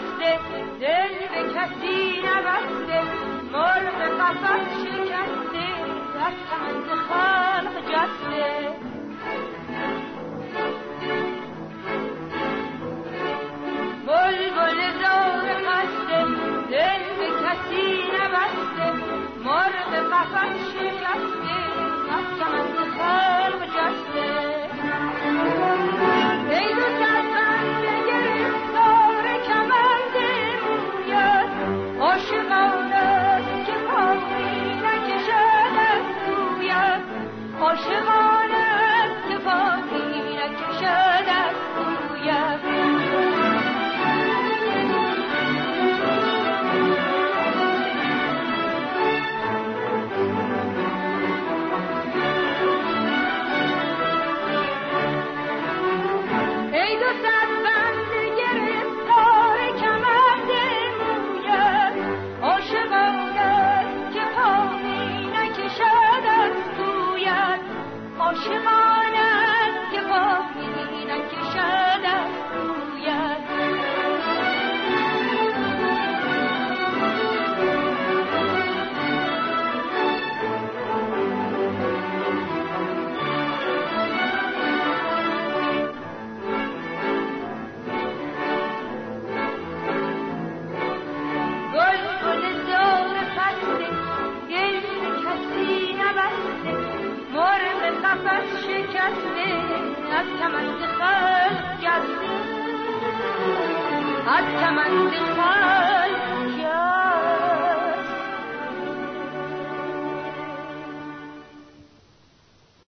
بسته دل به کسی نبسته مرغ قفص شکسته دستم از Santa از کمند خاک